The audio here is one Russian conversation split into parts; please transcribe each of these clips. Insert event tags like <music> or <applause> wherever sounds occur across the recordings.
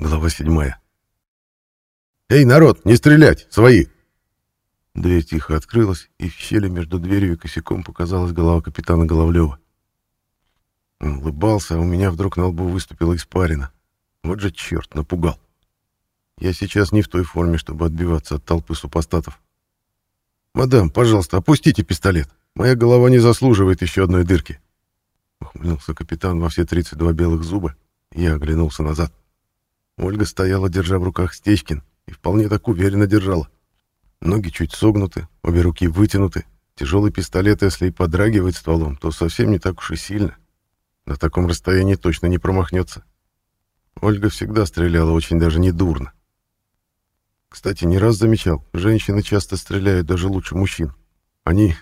Глава седьмая. «Эй, народ, не стрелять! Свои!» Дверь тихо открылась, и в щели между дверью и косяком показалась голова капитана Головлева. Он улыбался, а у меня вдруг на лбу выступила испарина. Вот же черт, напугал. Я сейчас не в той форме, чтобы отбиваться от толпы супостатов. «Мадам, пожалуйста, опустите пистолет. Моя голова не заслуживает еще одной дырки». Ухмыльнулся капитан во все 32 белых зуба, я оглянулся назад. Ольга стояла, держа в руках Стечкин, и вполне так уверенно держала. Ноги чуть согнуты, обе руки вытянуты. Тяжелый пистолет, если и подрагивает стволом, то совсем не так уж и сильно. На таком расстоянии точно не промахнется. Ольга всегда стреляла очень даже недурно. Кстати, не раз замечал, женщины часто стреляют даже лучше мужчин. Они,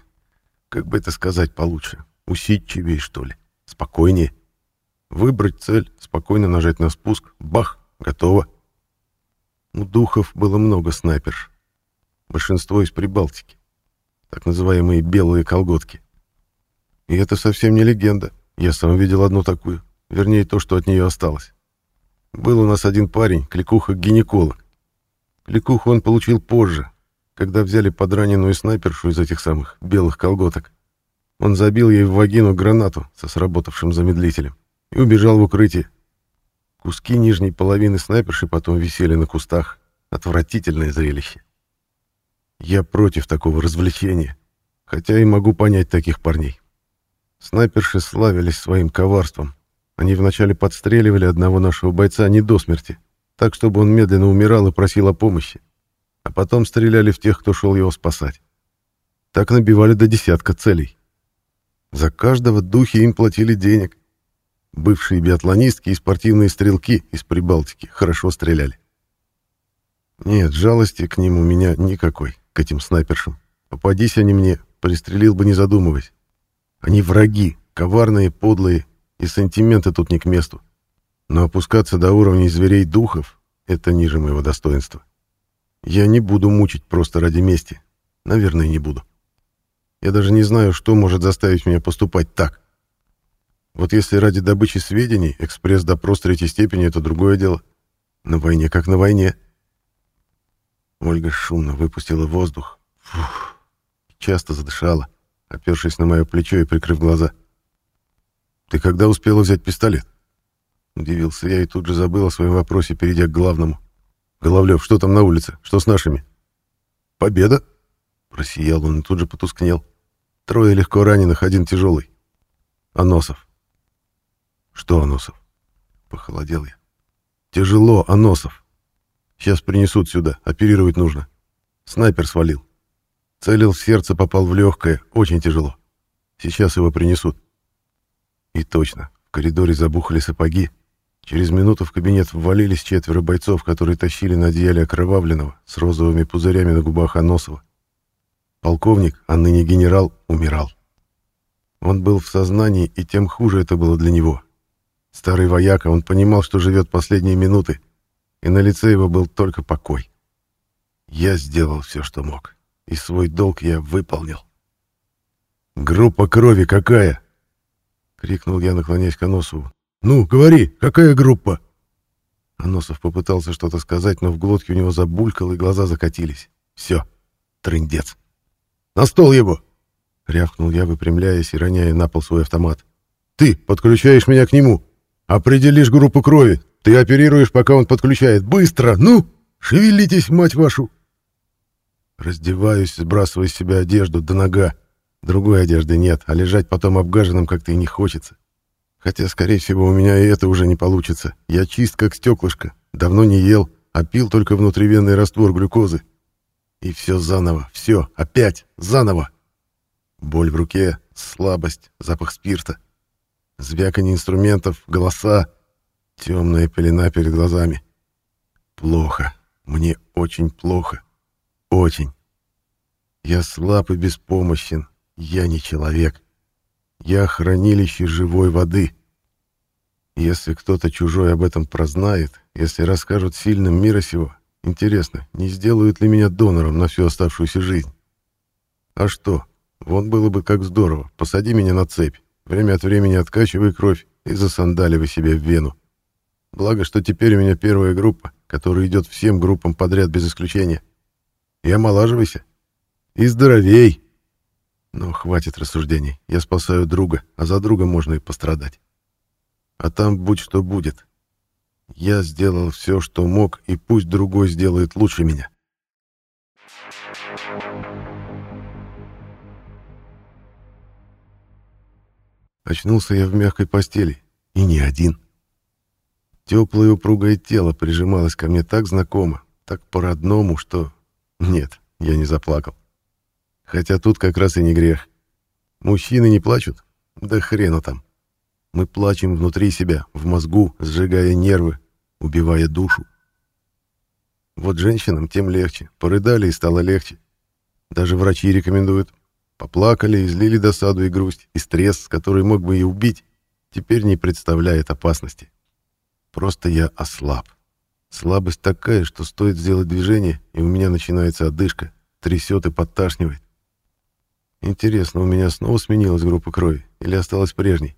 как бы это сказать получше, усидчивее, что ли, спокойнее. Выбрать цель, спокойно нажать на спуск, бах, Готово. У духов было много снайперш. Большинство из Прибалтики. Так называемые белые колготки. И это совсем не легенда. Я сам видел одну такую. Вернее, то, что от нее осталось. Был у нас один парень, кликуха-гинеколог. Кликуху он получил позже, когда взяли подраненную снайпершу из этих самых белых колготок. Он забил ей в вагину гранату со сработавшим замедлителем и убежал в укрытие. Куски нижней половины снайперши потом висели на кустах. Отвратительное зрелище. Я против такого развлечения, хотя и могу понять таких парней. Снайперши славились своим коварством. Они вначале подстреливали одного нашего бойца не до смерти, так, чтобы он медленно умирал и просил о помощи, а потом стреляли в тех, кто шел его спасать. Так набивали до десятка целей. За каждого духи им платили денег, Бывшие биатлонистки и спортивные стрелки из Прибалтики хорошо стреляли. Нет, жалости к ним у меня никакой, к этим снайпершам. Попадись они мне, пристрелил бы не задумываясь. Они враги, коварные, подлые, и сантименты тут не к месту. Но опускаться до уровней зверей-духов — это ниже моего достоинства. Я не буду мучить просто ради мести. Наверное, не буду. Я даже не знаю, что может заставить меня поступать так. Вот если ради добычи сведений экспресс-допрос третьей степени — это другое дело. На войне как на войне. Ольга шумно выпустила воздух. Фух. Часто задышала, опершись на мое плечо и прикрыв глаза. «Ты когда успела взять пистолет?» Удивился я и тут же забыл о своем вопросе, перейдя к главному. «Головлев, что там на улице? Что с нашими?» «Победа!» Просиял он и тут же потускнел. Трое легко раненых, один тяжелый. Аносов. «Что, Аносов?» Похолодел я. «Тяжело, Аносов. Сейчас принесут сюда, оперировать нужно. Снайпер свалил. Целил в сердце, попал в легкое, очень тяжело. Сейчас его принесут». И точно, в коридоре забухали сапоги. Через минуту в кабинет ввалились четверо бойцов, которые тащили на одеяле окровавленного с розовыми пузырями на губах Аносова. Полковник, а ныне генерал, умирал. Он был в сознании, и тем хуже это было для него. Старый вояка, он понимал, что живет последние минуты, и на лице его был только покой. Я сделал все, что мог, и свой долг я выполнил. «Группа крови какая?» — крикнул я, наклоняясь к Аносову. «Ну, говори, какая группа?» Аносов попытался что-то сказать, но в глотке у него забулькал, и глаза закатились. «Все, трындец!» «На стол его!» — рявкнул я, выпрямляясь и роняя на пол свой автомат. «Ты подключаешь меня к нему!» Определишь группу крови. Ты оперируешь, пока он подключает. Быстро! Ну! Шевелитесь, мать вашу!» Раздеваюсь, сбрасывая с себя одежду до нога. Другой одежды нет, а лежать потом обгаженным как-то и не хочется. Хотя, скорее всего, у меня и это уже не получится. Я чист, как стеклышко. Давно не ел, а пил только внутривенный раствор глюкозы. И все заново, все, опять, заново. Боль в руке, слабость, запах спирта звяканье инструментов, голоса, темная пелена перед глазами. Плохо. Мне очень плохо. Очень. Я слаб и беспомощен. Я не человек. Я хранилище живой воды. Если кто-то чужой об этом прознает, если расскажут сильным мира сего, интересно, не сделают ли меня донором на всю оставшуюся жизнь? А что? Вот было бы как здорово. Посади меня на цепь. Время от времени откачивай кровь и засандаливай себе в вену. Благо, что теперь у меня первая группа, которая идет всем группам подряд без исключения. И омолаживайся. И здоровей. Но хватит рассуждений. Я спасаю друга, а за друга можно и пострадать. А там будь что будет. Я сделал все, что мог, и пусть другой сделает лучше меня. Очнулся я в мягкой постели, и не один. Теплое упругое тело прижималось ко мне так знакомо, так по-родному, что... Нет, я не заплакал. Хотя тут как раз и не грех. Мужчины не плачут? Да хрена там. Мы плачем внутри себя, в мозгу, сжигая нервы, убивая душу. Вот женщинам тем легче. Порыдали и стало легче. Даже врачи рекомендуют. Поплакали, излили досаду и грусть, и стресс, который мог бы и убить, теперь не представляет опасности. Просто я ослаб. Слабость такая, что стоит сделать движение, и у меня начинается одышка, трясет и подташнивает. Интересно, у меня снова сменилась группа крови или осталась прежней?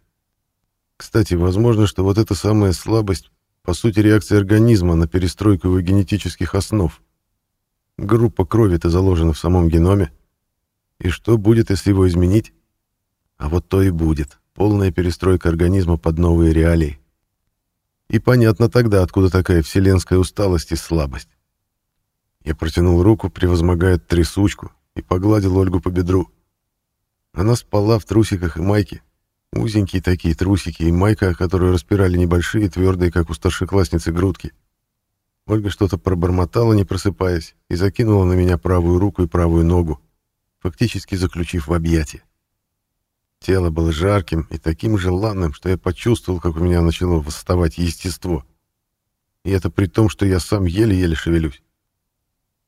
Кстати, возможно, что вот эта самая слабость по сути реакция организма на перестройку его генетических основ. Группа крови-то заложена в самом геноме. И что будет, если его изменить? А вот то и будет. Полная перестройка организма под новые реалии. И понятно тогда, откуда такая вселенская усталость и слабость. Я протянул руку, превозмогая трясучку, и погладил Ольгу по бедру. Она спала в трусиках и майке. Узенькие такие трусики и майка, которые распирали небольшие, твердые, как у старшеклассницы, грудки. Ольга что-то пробормотала, не просыпаясь, и закинула на меня правую руку и правую ногу, фактически заключив в объятия. Тело было жарким и таким желанным, что я почувствовал, как у меня начало восставать естество. И это при том, что я сам еле-еле шевелюсь.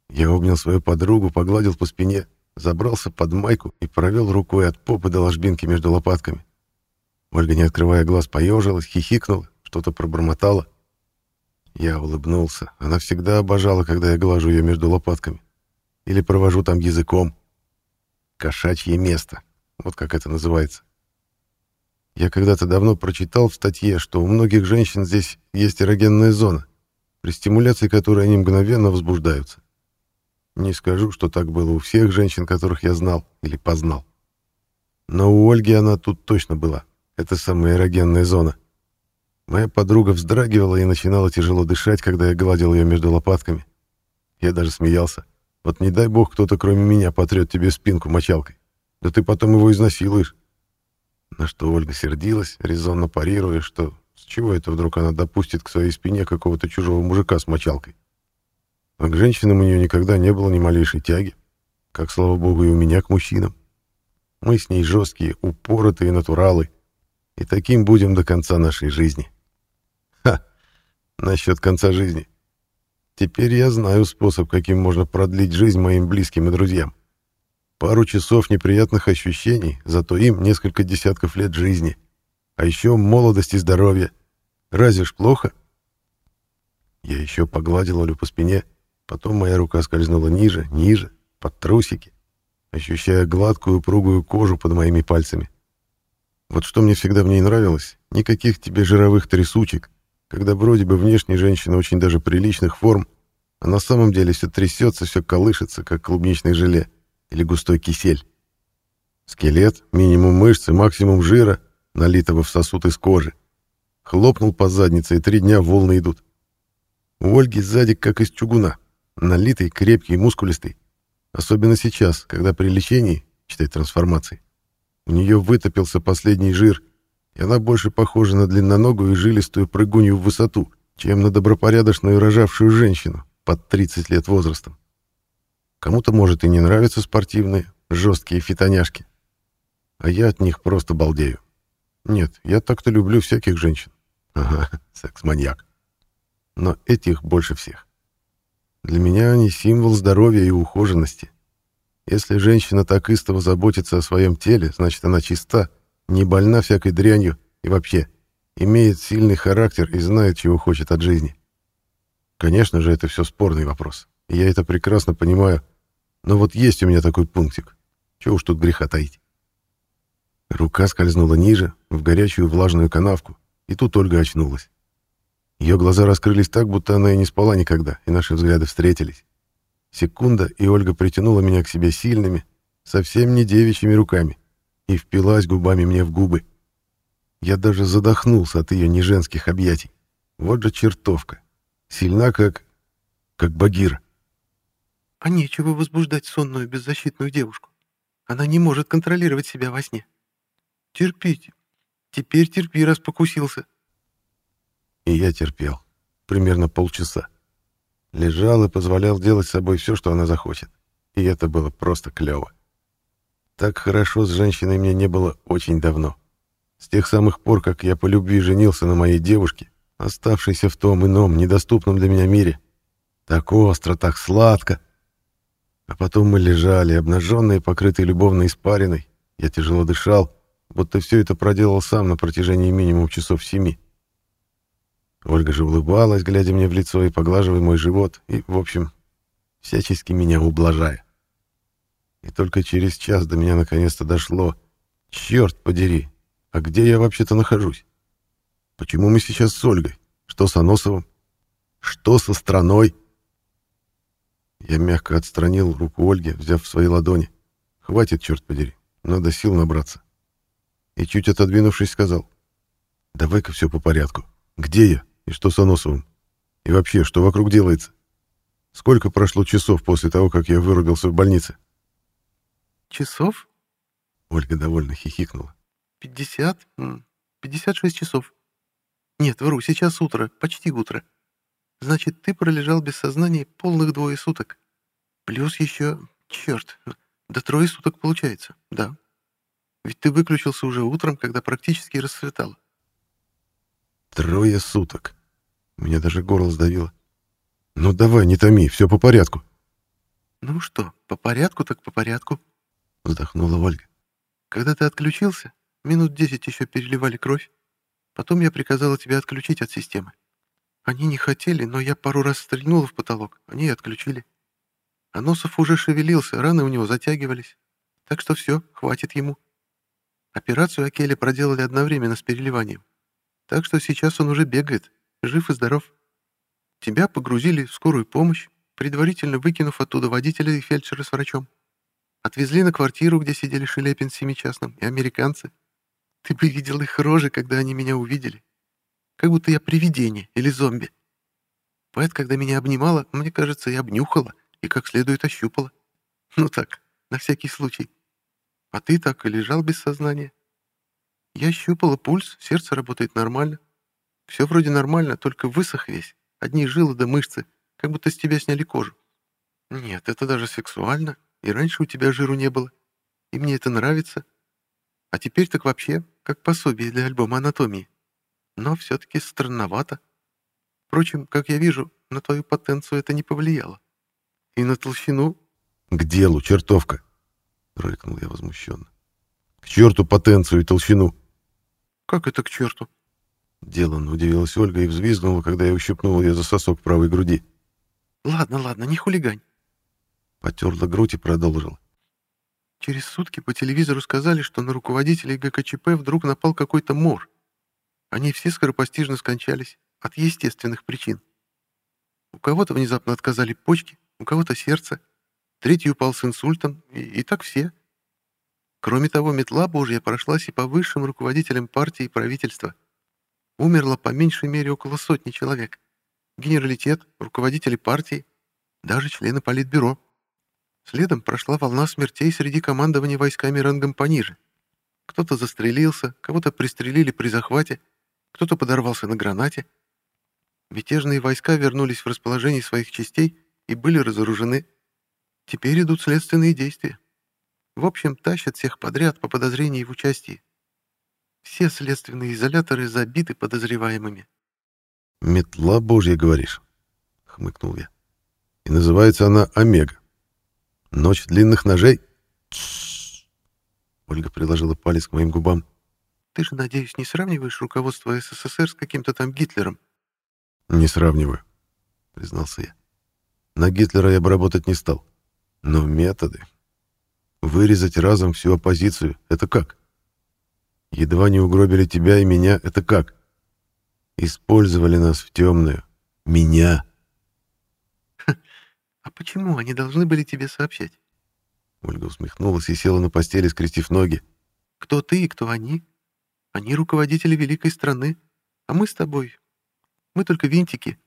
Я обнял свою подругу, погладил по спине, забрался под майку и провел рукой от попы до ложбинки между лопатками. Ольга, не открывая глаз, поежилась, хихикнула, что-то пробормотала. Я улыбнулся. Она всегда обожала, когда я глажу ее между лопатками. Или провожу там языком. Кошачье место. Вот как это называется. Я когда-то давно прочитал в статье, что у многих женщин здесь есть эрогенная зона, при стимуляции которой они мгновенно возбуждаются. Не скажу, что так было у всех женщин, которых я знал или познал. Но у Ольги она тут точно была. Это самая эрогенная зона. Моя подруга вздрагивала и начинала тяжело дышать, когда я гладил ее между лопатками. Я даже смеялся. Вот не дай бог кто-то кроме меня потрет тебе спинку мочалкой. Да ты потом его изнасилуешь. На что Ольга сердилась, резонно парируя, что с чего это вдруг она допустит к своей спине какого-то чужого мужика с мочалкой. А к женщинам у нее никогда не было ни малейшей тяги, как, слава богу, и у меня к мужчинам. Мы с ней жесткие, упоротые натуралы, и таким будем до конца нашей жизни. Ха! Насчет конца жизни. Теперь я знаю способ, каким можно продлить жизнь моим близким и друзьям. Пару часов неприятных ощущений, зато им несколько десятков лет жизни. А еще молодость и здоровье. Разве ж плохо? Я еще погладил Олю по спине, потом моя рука скользнула ниже, ниже, под трусики, ощущая гладкую упругую кожу под моими пальцами. Вот что мне всегда в ней нравилось, никаких тебе жировых трясучек, когда вроде бы внешне женщина очень даже приличных форм, а на самом деле все трясется, все колышется, как клубничное желе или густой кисель. Скелет, минимум мышцы, максимум жира, налитого в сосуд из кожи. Хлопнул по заднице, и три дня волны идут. У Ольги сзади как из чугуна, налитый, крепкий, мускулистый. Особенно сейчас, когда при лечении, читай трансформации, у нее вытопился последний жир, и она больше похожа на длинноногую и жилистую прыгунью в высоту, чем на добропорядочную рожавшую женщину под 30 лет возрастом. Кому-то, может, и не нравятся спортивные, жесткие фитоняшки. А я от них просто балдею. Нет, я так-то люблю всяких женщин. <laughs> Ага, секс-маньяк. Но этих больше всех. Для меня они символ здоровья и ухоженности. Если женщина так истово заботится о своем теле, значит, она чиста, не больна всякой дрянью и вообще имеет сильный характер и знает, чего хочет от жизни. Конечно же, это все спорный вопрос. И я это прекрасно понимаю, но вот есть у меня такой пунктик. Чего уж тут греха таить. Рука скользнула ниже, в горячую влажную канавку, и тут Ольга очнулась. Ее глаза раскрылись так, будто она и не спала никогда, и наши взгляды встретились. Секунда, и Ольга притянула меня к себе сильными, совсем не девичьими руками, и впилась губами мне в губы. Я даже задохнулся от ее неженских объятий. Вот же чертовка. Сильна, как... как Багира. А нечего возбуждать сонную беззащитную девушку. Она не может контролировать себя во сне. Терпите. Теперь терпи, раз покусился. И я терпел. Примерно полчаса. Лежал и позволял делать с собой все, что она захочет. И это было просто клево. Так хорошо с женщиной мне не было очень давно. С тех самых пор, как я по любви женился на моей девушке, оставшейся в том ином, недоступном для меня мире. Так остро, так сладко. А потом мы лежали, обнаженные, покрытые любовной испариной. Я тяжело дышал, будто все это проделал сам на протяжении минимум часов семи. Ольга же улыбалась, глядя мне в лицо и поглаживая мой живот, и, в общем, всячески меня ублажая. И только через час до меня наконец-то дошло. Черт подери, а где я вообще-то нахожусь? Почему мы сейчас с Ольгой? Что с Аносовым? Что со страной? Я мягко отстранил руку Ольги, взяв в свои ладони. Хватит, черт подери, надо сил набраться. И чуть отодвинувшись, сказал. Давай-ка все по порядку. Где я? И что с Аносовым? И вообще, что вокруг делается? Сколько прошло часов после того, как я вырубился в больнице? Часов? Ольга довольно хихикнула. Пятьдесят? Пятьдесят шесть часов. Нет, вру, сейчас утро, почти утро. Значит, ты пролежал без сознания полных двое суток. Плюс еще... Черт, до трое суток получается, да. Ведь ты выключился уже утром, когда практически расцветало. Трое суток. Меня даже горло сдавило. Ну давай, не томи, все по порядку. Ну что, по порядку так по порядку. Вздохнула Ольга. Когда ты отключился, минут десять еще переливали кровь. Потом я приказала тебя отключить от системы. Они не хотели, но я пару раз стрельнула в потолок, они и отключили. А Носов уже шевелился, раны у него затягивались. Так что все, хватит ему. Операцию Акеле проделали одновременно с переливанием. Так что сейчас он уже бегает, жив и здоров. Тебя погрузили в скорую помощь, предварительно выкинув оттуда водителя и фельдшера с врачом. Отвезли на квартиру, где сидели Шелепин с семичастным и американцы. Ты бы видел их рожи, когда они меня увидели. Как будто я привидение или зомби. Поэт, когда меня обнимала, мне кажется, и обнюхала, и как следует ощупала. Ну так, на всякий случай. А ты так и лежал без сознания. Я щупала пульс, сердце работает нормально. Все вроде нормально, только высох весь. Одни жилы да мышцы, как будто с тебя сняли кожу. Нет, это даже сексуально, и раньше у тебя жиру не было. И мне это нравится. А теперь так вообще, как пособие для альбома анатомии. Но все-таки странновато. Впрочем, как я вижу, на твою потенцию это не повлияло. И на толщину... — К делу, чертовка! — рыкнул я возмущенно. — К черту потенцию и толщину! «Как это к черту?» Деланно удивилась Ольга и взвизгнула, когда я ущипнул ее за сосок правой груди. «Ладно, ладно, не хулигань». Потерла грудь и продолжила. Через сутки по телевизору сказали, что на руководителей ГКЧП вдруг напал какой-то мор. Они все скоропостижно скончались от естественных причин. У кого-то внезапно отказали почки, у кого-то сердце, третий упал с инсультом, и, и так все. Кроме того, метла Божья прошлась и по высшим руководителям партии и правительства. Умерло по меньшей мере около сотни человек. Генералитет, руководители партии, даже члены политбюро. Следом прошла волна смертей среди командования войсками рангом пониже. Кто-то застрелился, кого-то пристрелили при захвате, кто-то подорвался на гранате. Мятежные войска вернулись в расположение своих частей и были разоружены. Теперь идут следственные действия. В общем, тащат всех подряд по подозрению в участии. Все следственные изоляторы забиты подозреваемыми. «Метла Божья, говоришь?» — хмыкнул я. «И называется она Омега. Ночь длинных ножей?» Ольга приложила палец к моим губам. «Ты же, надеюсь, не сравниваешь руководство СССР с каким-то там Гитлером?» «Не сравниваю», — признался я. «На Гитлера я бы работать не стал. Но методы, Вырезать разом всю оппозицию — это как? Едва не угробили тебя и меня — это как? Использовали нас в темную. Меня. А почему они должны были тебе сообщать? Ольга усмехнулась и села на постели, скрестив ноги. Кто ты и кто они? Они руководители великой страны, а мы с тобой... Мы только винтики.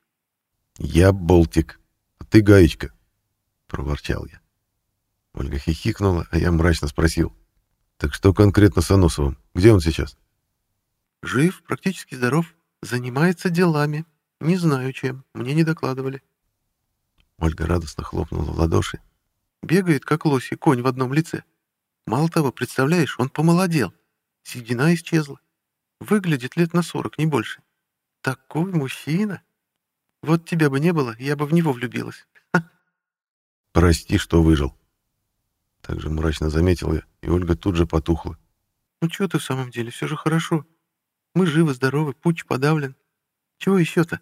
Я болтик, а ты гаечка, — проворчал я. Ольга хихикнула, а я мрачно спросил. Так что конкретно с Аносовым? Где он сейчас? Жив, практически здоров, занимается делами. Не знаю чем, мне не докладывали. Ольга радостно хлопнула в ладоши. Бегает, как лось и конь в одном лице. Мало того, представляешь, он помолодел. Седина исчезла. Выглядит лет на сорок, не больше. Такой мужчина. Вот тебя бы не было, я бы в него влюбилась. Прости, что выжил. Также мрачно заметил я, и Ольга тут же потухла. Ну что ты в самом деле, все же хорошо. Мы живы, здоровы, путь подавлен. Чего еще-то?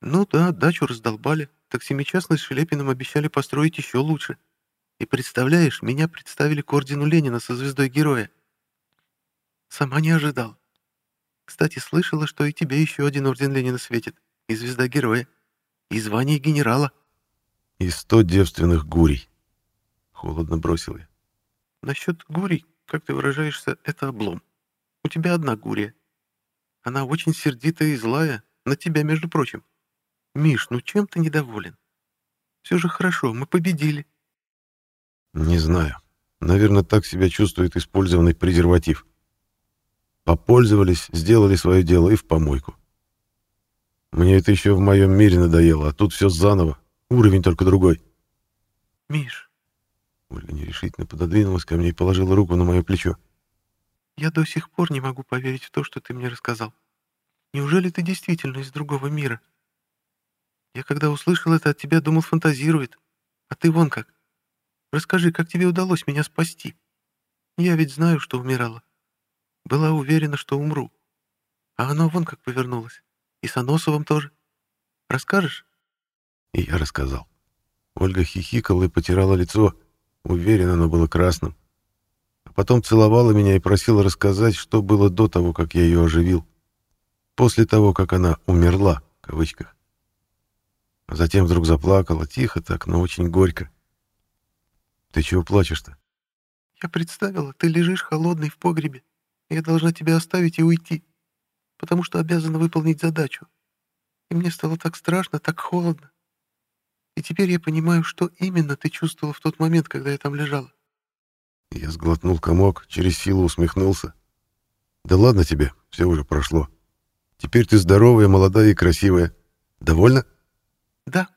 Ну да, дачу раздолбали, так семичастный с Шелепиным обещали построить еще лучше. И представляешь, меня представили к ордену Ленина со звездой героя. Сама не ожидал. Кстати, слышала, что и тебе еще один орден Ленина светит. И звезда героя. И звание генерала. И сто девственных гурий. Холодно бросил я. Насчет гурий, как ты выражаешься, это облом. У тебя одна гурия. Она очень сердитая и злая. На тебя, между прочим. Миш, ну чем ты недоволен? Все же хорошо, мы победили. Не знаю. Наверное, так себя чувствует использованный презерватив. Попользовались, сделали свое дело и в помойку. Мне это еще в моем мире надоело, а тут все заново. Уровень только другой. Миш. Ольга нерешительно пододвинулась ко мне и положила руку на мое плечо. Я до сих пор не могу поверить в то, что ты мне рассказал. Неужели ты действительно из другого мира? Я когда услышал это от тебя, думал, фантазирует. А ты вон как. Расскажи, как тебе удалось меня спасти? Я ведь знаю, что умирала. Была уверена, что умру. А оно вон как повернулось. И с Аносовым тоже. Расскажешь?» И я рассказал. Ольга хихикала и потирала лицо. Уверена, оно было красным. А потом целовала меня и просила рассказать, что было до того, как я ее оживил. После того, как она «умерла», в кавычках. Затем вдруг заплакала, тихо так, но очень горько. Ты чего плачешь-то? Я представила, ты лежишь холодный в погребе. Я должна тебя оставить и уйти, потому что обязана выполнить задачу. И мне стало так страшно, так холодно. И теперь я понимаю, что именно ты чувствовала в тот момент, когда я там лежала. Я сглотнул комок, через силу усмехнулся. Да ладно тебе, все уже прошло. Теперь ты здоровая, молодая и красивая. Довольна? Да.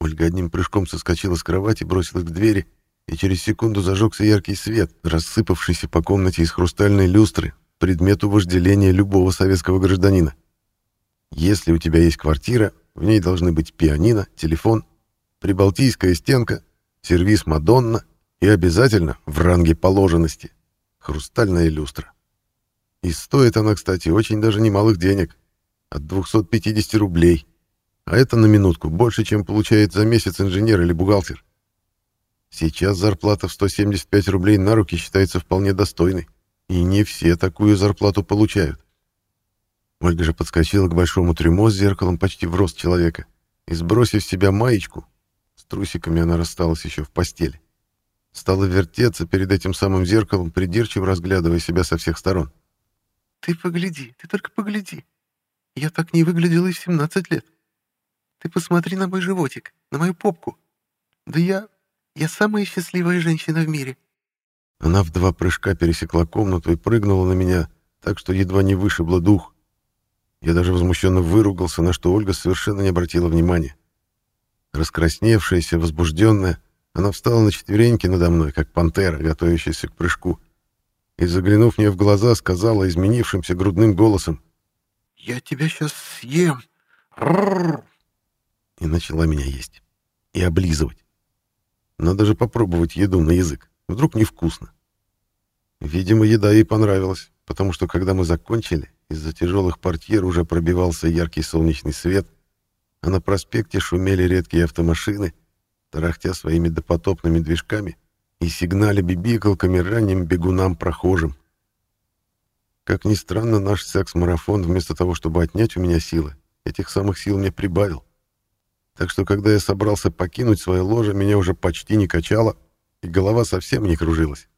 Ольга одним прыжком соскочила с кровати, бросилась к двери, и через секунду зажегся яркий свет, рассыпавшийся по комнате из хрустальной люстры, предмету вожделения любого советского гражданина. Если у тебя есть квартира, в ней должны быть пианино, телефон, прибалтийская стенка, сервис Мадонна и обязательно, в ранге положенности, хрустальная люстра. И стоит она, кстати, очень даже немалых денег, от 250 рублей. А это на минутку больше, чем получает за месяц инженер или бухгалтер. Сейчас зарплата в 175 рублей на руки считается вполне достойной, и не все такую зарплату получают. Ольга же подскочила к большому трюмо с зеркалом почти в рост человека и, сбросив с себя маечку, с трусиками она рассталась еще в постели, стала вертеться перед этим самым зеркалом, придирчиво разглядывая себя со всех сторон. «Ты погляди, ты только погляди. Я так не выглядела и в 17 лет. Ты посмотри на мой животик, на мою попку. Да я... Я самая счастливая женщина в мире». Она в два прыжка пересекла комнату и прыгнула на меня, так что едва не вышибла дух. Я даже возмущенно выругался, на что Ольга совершенно не обратила внимания. Раскрасневшаяся, возбужденная, она встала на четвереньки надо мной, как пантера, готовящаяся к прыжку, и, заглянув мне в глаза, сказала изменившимся грудным голосом «Я тебя сейчас съем!» И начала меня есть. И облизывать. Надо же попробовать еду на язык. Вдруг невкусно. Видимо, еда ей понравилась, потому что, когда мы закончили, из-за тяжелых портьер уже пробивался яркий солнечный свет, а на проспекте шумели редкие автомашины, тарахтя своими допотопными движками и сигнали бибикалками ранним бегунам-прохожим. Как ни странно, наш секс-марафон, вместо того, чтобы отнять у меня силы, этих самых сил мне прибавил. Так что, когда я собрался покинуть свое ложе, меня уже почти не качало, и голова совсем не кружилась.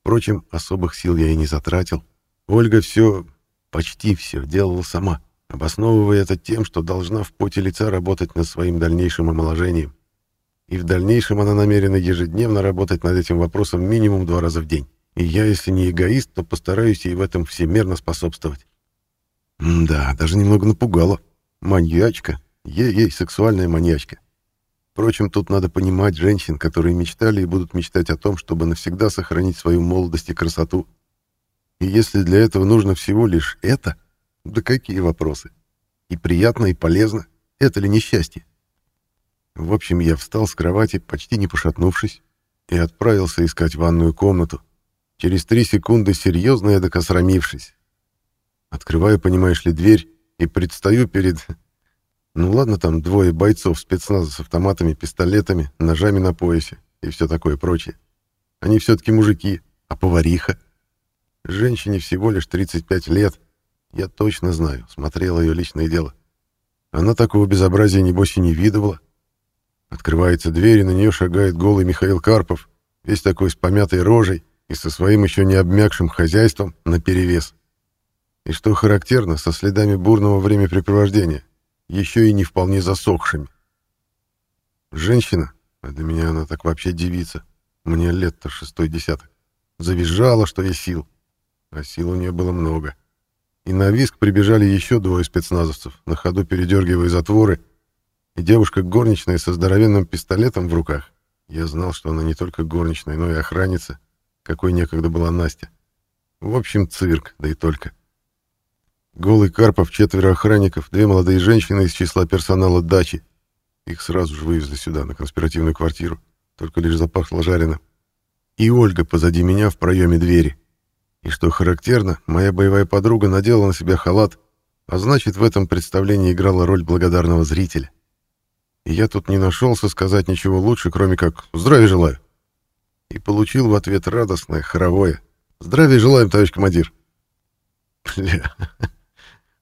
Впрочем, особых сил я и не затратил. Ольга все, почти все, делала сама, обосновывая это тем, что должна в поте лица работать над своим дальнейшим омоложением. И в дальнейшем она намерена ежедневно работать над этим вопросом минимум два раза в день. И я, если не эгоист, то постараюсь ей в этом всемерно способствовать. М да, даже немного напугала. Маньячка. Ей-ей, сексуальная маньячка. Впрочем, тут надо понимать женщин, которые мечтали и будут мечтать о том, чтобы навсегда сохранить свою молодость и красоту. И если для этого нужно всего лишь это, да какие вопросы? И приятно, и полезно. Это ли несчастье? В общем, я встал с кровати, почти не пошатнувшись, и отправился искать ванную комнату. Через три секунды серьезно эдак осрамившись. Открываю, понимаешь ли, дверь и предстаю перед... Ну ладно, там двое бойцов спецназа с автоматами, пистолетами, ножами на поясе и все такое прочее. Они все-таки мужики, а повариха? Женщине всего лишь 35 лет. Я точно знаю, смотрел ее личное дело. Она такого безобразия, небось, и не видывала. Открывается дверь, и на нее шагает голый Михаил Карпов, весь такой с помятой рожей и со своим еще не обмякшим хозяйством наперевес. И что характерно, со следами бурного времяпрепровождения, еще и не вполне засохшими. Женщина, а для меня она так вообще девица, мне лет-то шестой десяток, завизжала, что есть сил, а сил у нее было много. И на виск прибежали еще двое спецназовцев, на ходу передергивая затворы, и девушка горничная со здоровенным пистолетом в руках. Я знал, что она не только горничная, но и охранница, какой некогда была Настя. В общем, цирк, да и только. Голый Карпов, четверо охранников, две молодые женщины из числа персонала дачи. Их сразу же вывезли сюда, на конспиративную квартиру. Только лишь запахло жареным. И Ольга позади меня в проеме двери. И что характерно, моя боевая подруга надела на себя халат, а значит, в этом представлении играла роль благодарного зрителя. И я тут не нашелся сказать ничего лучше, кроме как «здравия желаю». И получил в ответ радостное, хоровое «здравия желаем, товарищ командир». Бля,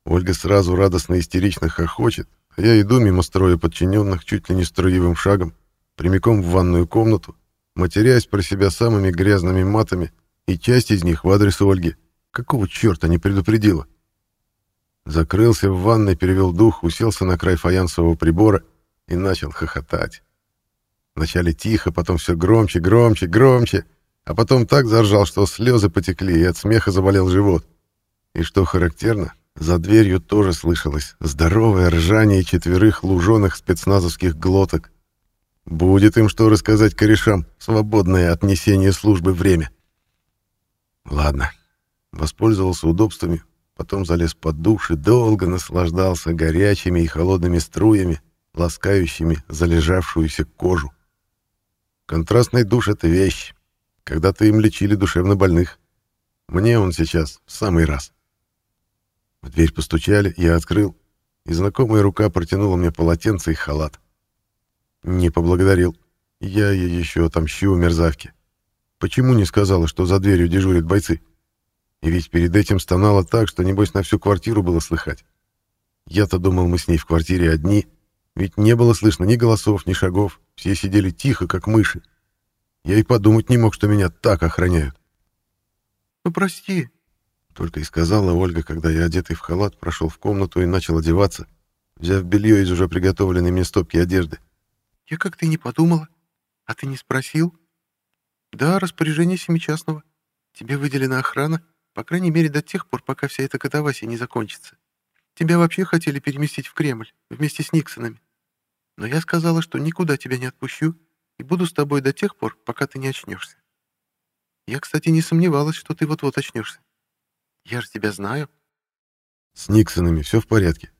Ольга сразу радостно и истерично хохочет, а я иду мимо строя подчиненных чуть ли не строевым шагом, прямиком в ванную комнату, матерясь про себя самыми грязными матами, и часть из них в адрес Ольги. Какого черта не предупредила? Закрылся в ванной, перевел дух, уселся на край фаянсового прибора и начал хохотать. Вначале тихо, потом все громче, громче, громче, а потом так заржал, что слезы потекли, и от смеха заболел живот. И что характерно, за дверью тоже слышалось здоровое ржание четверых луженых спецназовских глоток. Будет им что рассказать корешам, свободное от несения службы время. Ладно, воспользовался удобствами, потом залез под душ и долго наслаждался горячими и холодными струями, ласкающими залежавшуюся кожу. Контрастный душ — это вещь. Когда-то им лечили душевно больных. Мне он сейчас в самый раз. В дверь постучали, я открыл, и знакомая рука протянула мне полотенце и халат. Не поблагодарил. Я ей еще отомщу мерзавки. Почему не сказала, что за дверью дежурят бойцы? И ведь перед этим стонала так, что, небось, на всю квартиру было слыхать. Я-то думал, мы с ней в квартире одни, ведь не было слышно ни голосов, ни шагов, все сидели тихо, как мыши. Я и подумать не мог, что меня так охраняют. «Ну, прости», только и сказала Ольга, когда я, одетый в халат, прошел в комнату и начал одеваться, взяв белье из уже приготовленной мне стопки одежды. «Я как-то и не подумала. А ты не спросил?» «Да, распоряжение семичастного. Тебе выделена охрана, по крайней мере, до тех пор, пока вся эта катавасия не закончится. Тебя вообще хотели переместить в Кремль вместе с Никсонами. Но я сказала, что никуда тебя не отпущу и буду с тобой до тех пор, пока ты не очнешься. Я, кстати, не сомневалась, что ты вот-вот очнешься. Я же тебя знаю. С Никсонами все в порядке.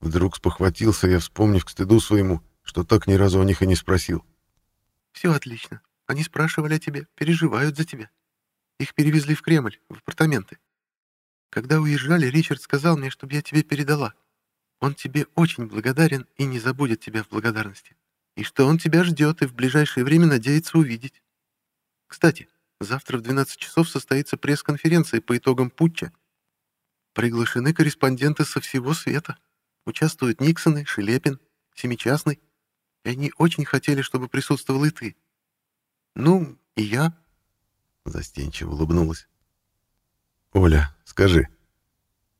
Вдруг спохватился я, вспомнив к стыду своему, что так ни разу о них и не спросил. Все отлично. Они спрашивали о тебе, переживают за тебя. Их перевезли в Кремль, в апартаменты. Когда уезжали, Ричард сказал мне, чтобы я тебе передала. Он тебе очень благодарен и не забудет тебя в благодарности. И что он тебя ждет и в ближайшее время надеется увидеть. Кстати, Завтра в 12 часов состоится пресс-конференция по итогам путча. Приглашены корреспонденты со всего света. Участвуют Никсоны, Шелепин, Семичастный. И они очень хотели, чтобы присутствовал и ты. Ну, и я. Застенчиво улыбнулась. «Оля, скажи».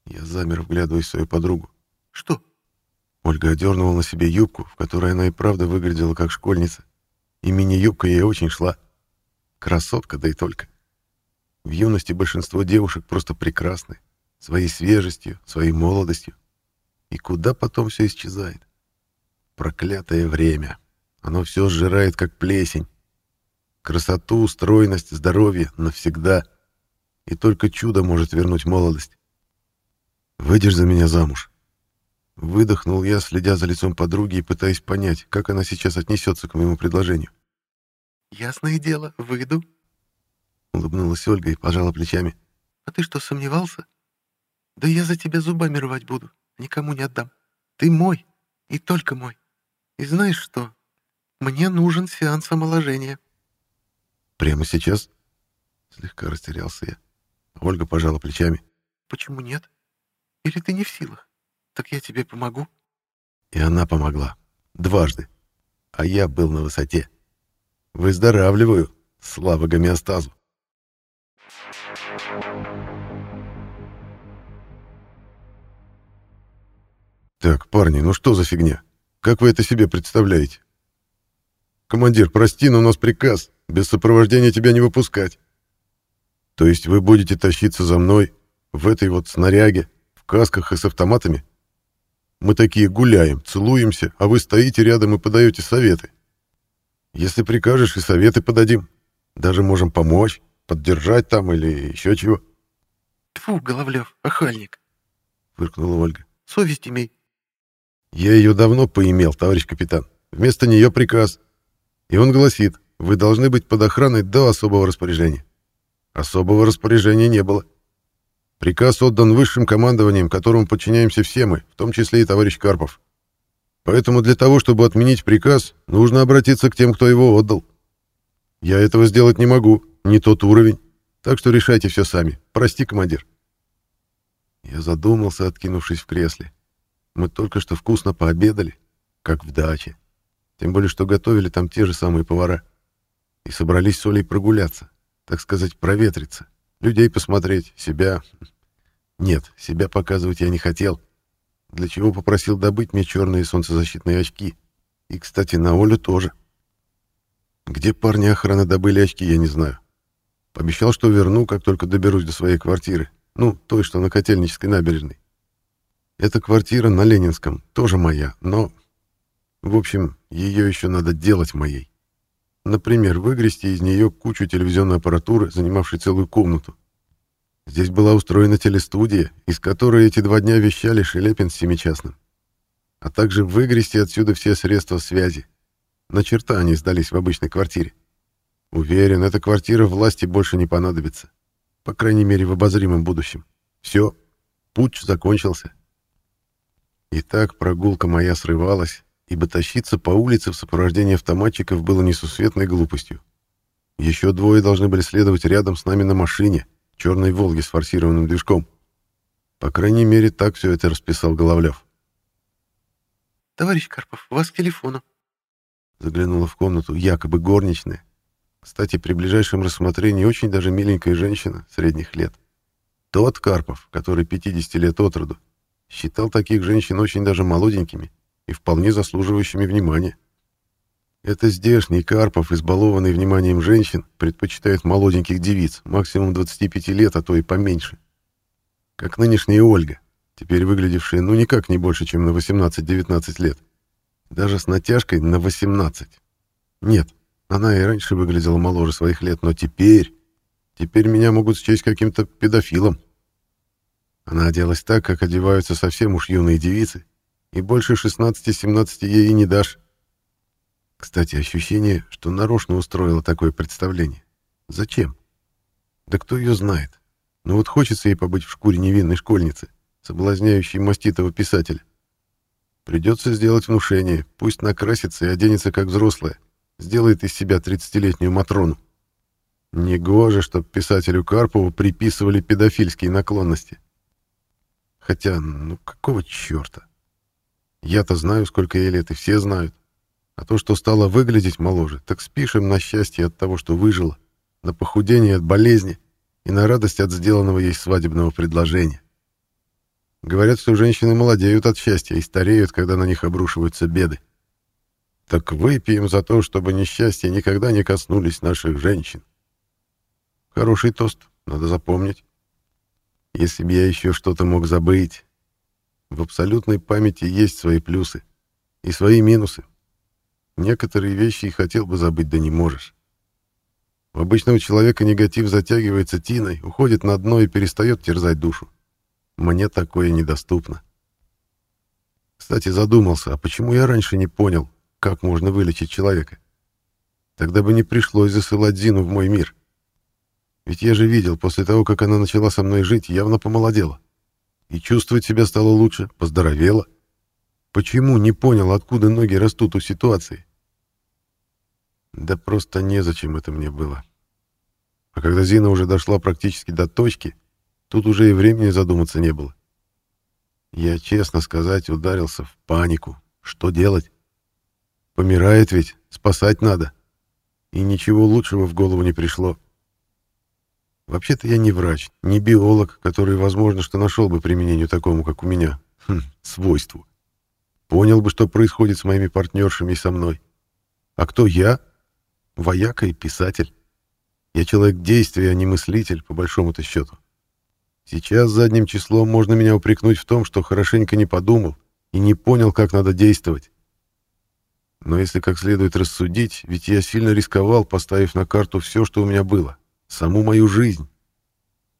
Я замер, вглядываясь в свою подругу. «Что?» Ольга одернула на себе юбку, в которой она и правда выглядела как школьница. И мини-юбка ей очень шла. Красотка, да и только. В юности большинство девушек просто прекрасны. Своей свежестью, своей молодостью. И куда потом все исчезает? Проклятое время. Оно все сжирает, как плесень. Красоту, стройность, здоровье навсегда. И только чудо может вернуть молодость. Выйдешь за меня замуж. Выдохнул я, следя за лицом подруги и пытаясь понять, как она сейчас отнесется к моему предложению. «Ясное дело, выйду», — улыбнулась Ольга и пожала плечами. «А ты что, сомневался? Да я за тебя зубами рвать буду, никому не отдам. Ты мой, и только мой. И знаешь что? Мне нужен сеанс омоложения». «Прямо сейчас?» Слегка растерялся я. Ольга пожала плечами. «Почему нет? Или ты не в силах? Так я тебе помогу». И она помогла. Дважды. А я был на высоте. Выздоравливаю. Слава гомеостазу. Так, парни, ну что за фигня? Как вы это себе представляете? Командир, прости, но у нас приказ. Без сопровождения тебя не выпускать. То есть вы будете тащиться за мной в этой вот снаряге, в касках и с автоматами? Мы такие гуляем, целуемся, а вы стоите рядом и подаете советы. Если прикажешь, и советы подадим. Даже можем помочь, поддержать там или еще чего. Тфу, Головлев, охальник. Выркнула Ольга. Совесть имей. Я ее давно поимел, товарищ капитан. Вместо нее приказ. И он гласит, вы должны быть под охраной до особого распоряжения. Особого распоряжения не было. Приказ отдан высшим командованием, которому подчиняемся все мы, в том числе и товарищ Карпов. Поэтому для того, чтобы отменить приказ, нужно обратиться к тем, кто его отдал. Я этого сделать не могу, не тот уровень. Так что решайте все сами. Прости, командир. Я задумался, откинувшись в кресле. Мы только что вкусно пообедали, как в даче. Тем более, что готовили там те же самые повара. И собрались с Олей прогуляться так сказать, проветриться, людей посмотреть, себя... Нет, себя показывать я не хотел, для чего попросил добыть мне черные солнцезащитные очки. И, кстати, на Олю тоже. Где парни охраны добыли очки, я не знаю. Пообещал, что верну, как только доберусь до своей квартиры. Ну, той, что на Котельнической набережной. Эта квартира на Ленинском, тоже моя, но... В общем, ее еще надо делать моей. Например, выгрести из нее кучу телевизионной аппаратуры, занимавшей целую комнату. Здесь была устроена телестудия, из которой эти два дня вещали Шелепин с Семичастным. А также выгрести отсюда все средства связи. На черта они сдались в обычной квартире. Уверен, эта квартира власти больше не понадобится. По крайней мере, в обозримом будущем. Все, путь закончился. Итак, прогулка моя срывалась, ибо тащиться по улице в сопровождении автоматчиков было несусветной глупостью. Еще двое должны были следовать рядом с нами на машине, черной «Волге» с форсированным движком. По крайней мере, так все это расписал Головлев. «Товарищ Карпов, вас к телефону». Заглянула в комнату якобы горничная. Кстати, при ближайшем рассмотрении очень даже миленькая женщина средних лет. Тот Карпов, который 50 лет от роду, считал таких женщин очень даже молоденькими и вполне заслуживающими внимания. Это здешний Карпов, избалованный вниманием женщин, предпочитает молоденьких девиц, максимум 25 лет, а то и поменьше. Как нынешняя Ольга, теперь выглядевшая ну никак не больше, чем на 18-19 лет. Даже с натяжкой на 18. Нет, она и раньше выглядела моложе своих лет, но теперь... Теперь меня могут счесть каким-то педофилом. Она оделась так, как одеваются совсем уж юные девицы, и больше 16-17 ей не дашь. Кстати, ощущение, что нарочно устроила такое представление. Зачем? Да кто ее знает? Ну вот хочется ей побыть в шкуре невинной школьницы, соблазняющей маститого писателя. Придется сделать внушение, пусть накрасится и оденется как взрослая, сделает из себя 30-летнюю Матрону. Негоже, чтоб писателю Карпову приписывали педофильские наклонности. Хотя, ну какого черта? Я-то знаю, сколько ей лет, и все знают. А то, что стало выглядеть моложе, так спишем на счастье от того, что выжила, на похудение от болезни и на радость от сделанного ей свадебного предложения. Говорят, что женщины молодеют от счастья и стареют, когда на них обрушиваются беды. Так выпьем за то, чтобы несчастья никогда не коснулись наших женщин. Хороший тост, надо запомнить. Если бы я еще что-то мог забыть. В абсолютной памяти есть свои плюсы и свои минусы. Некоторые вещи и хотел бы забыть, да не можешь. У обычного человека негатив затягивается тиной, уходит на дно и перестает терзать душу. Мне такое недоступно. Кстати, задумался, а почему я раньше не понял, как можно вылечить человека? Тогда бы не пришлось засылать Зину в мой мир. Ведь я же видел, после того, как она начала со мной жить, явно помолодела. И чувствовать себя стало лучше, поздоровела. Почему не понял, откуда ноги растут у ситуации? Да просто незачем это мне было. А когда Зина уже дошла практически до точки, тут уже и времени задуматься не было. Я, честно сказать, ударился в панику. Что делать? Помирает ведь, спасать надо. И ничего лучшего в голову не пришло. Вообще-то я не врач, не биолог, который, возможно, что нашел бы применению такому, как у меня, хм, свойству. Понял бы, что происходит с моими партнершами и со мной. А кто я? Вояка и писатель. Я человек действия, а не мыслитель, по большому-то счету. Сейчас задним числом можно меня упрекнуть в том, что хорошенько не подумал и не понял, как надо действовать. Но если как следует рассудить, ведь я сильно рисковал, поставив на карту все, что у меня было саму мою жизнь.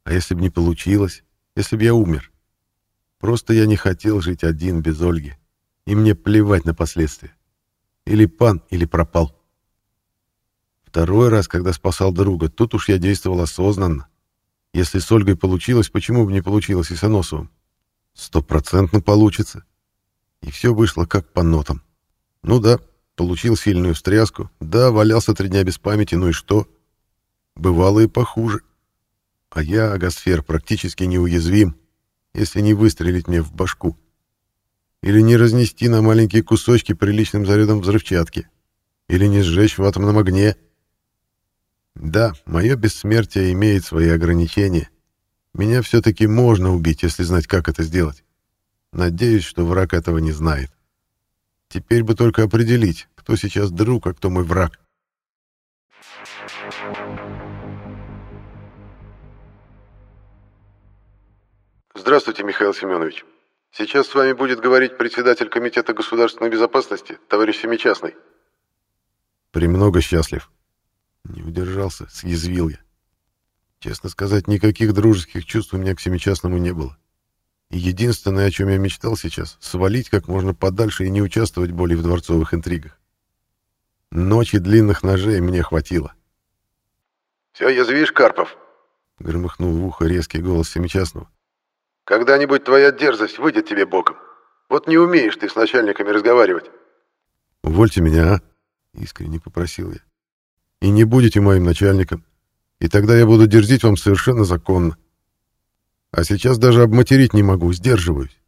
А если бы не получилось, если бы я умер? Просто я не хотел жить один без Ольги, и мне плевать на последствия. Или пан, или пропал. Второй раз, когда спасал друга, тут уж я действовал осознанно. Если с Ольгой получилось, почему бы не получилось и с Аносовым? Стопроцентно получится. И все вышло как по нотам. Ну да, получил сильную встряску, да, валялся три дня без памяти, ну и что? Бывало и похуже. А я, Агасфер, практически неуязвим, если не выстрелить мне в башку. Или не разнести на маленькие кусочки приличным зарядом взрывчатки. Или не сжечь в атомном огне. Да, мое бессмертие имеет свои ограничения. Меня все-таки можно убить, если знать, как это сделать. Надеюсь, что враг этого не знает. Теперь бы только определить, кто сейчас друг, а кто мой враг. Здравствуйте, Михаил Семенович. Сейчас с вами будет говорить председатель Комитета государственной безопасности, товарищ Семичастный. Премного счастлив. Не удержался, съязвил я. Честно сказать, никаких дружеских чувств у меня к Семичастному не было. И единственное, о чем я мечтал сейчас, свалить как можно подальше и не участвовать более в дворцовых интригах. Ночи длинных ножей мне хватило. «Все язвишь, Карпов?» — громыхнул в ухо резкий голос Семичастного. Когда-нибудь твоя дерзость выйдет тебе боком. Вот не умеешь ты с начальниками разговаривать. Увольте меня, а? Искренне попросил я. И не будете моим начальником. И тогда я буду дерзить вам совершенно законно. А сейчас даже обматерить не могу, сдерживаюсь.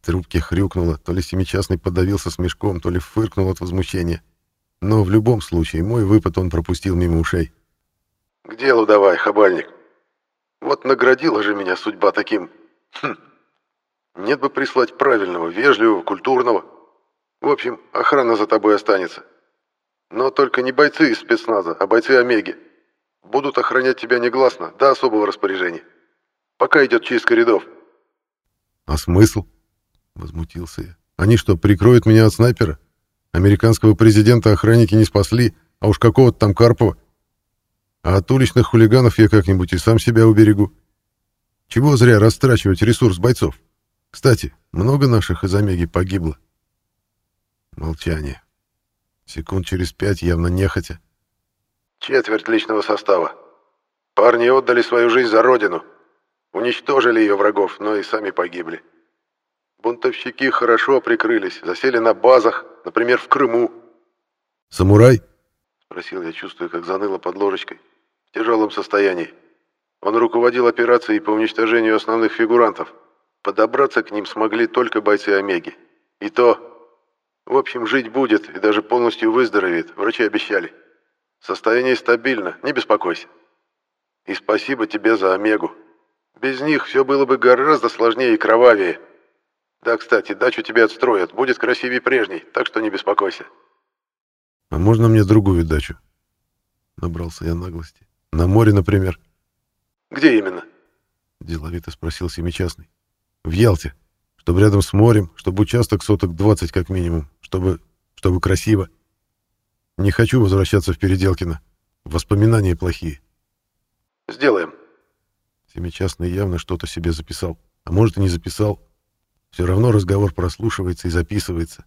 В трубке хрюкнуло, то ли семичастный подавился смешком, то ли фыркнул от возмущения. Но в любом случае мой выпад он пропустил мимо ушей. «К делу давай, хабальник!» Вот наградила же меня судьба таким... Хм. Нет бы прислать правильного, вежливого, культурного. В общем, охрана за тобой останется. Но только не бойцы из спецназа, а бойцы Омеги. Будут охранять тебя негласно, до особого распоряжения. Пока идет чистка рядов. А смысл? Возмутился я. Они что, прикроют меня от снайпера? Американского президента охранники не спасли, а уж какого-то там Карпова. А от уличных хулиганов я как-нибудь и сам себя уберегу. Чего зря растрачивать ресурс бойцов? Кстати, много наших из Омеги погибло. Молчание. Секунд через пять явно нехотя. Четверть личного состава. Парни отдали свою жизнь за родину. Уничтожили ее врагов, но и сами погибли. Бунтовщики хорошо прикрылись, засели на базах, например, в Крыму. «Самурай?» — спросил я, чувствуя, как заныло под ложечкой. в тяжелом состоянии. Он руководил операцией по уничтожению основных фигурантов. Подобраться к ним смогли только бойцы Омеги. И то... В общем, жить будет и даже полностью выздоровеет, врачи обещали. Состояние стабильно, не беспокойся. И спасибо тебе за Омегу. Без них все было бы гораздо сложнее и кровавее. Да, кстати, дачу тебе отстроят, будет красивее прежней, так что не беспокойся. А можно мне другую дачу? Набрался я наглости. На море, например. Где именно? Деловито спросил семичастный. В Ялте. Чтобы рядом с морем, чтобы участок соток 20 как минимум, чтобы... чтобы красиво. Не хочу возвращаться в Переделкино. Воспоминания плохие. Сделаем. Семичастный явно что-то себе записал. А может и не записал. Все равно разговор прослушивается и записывается.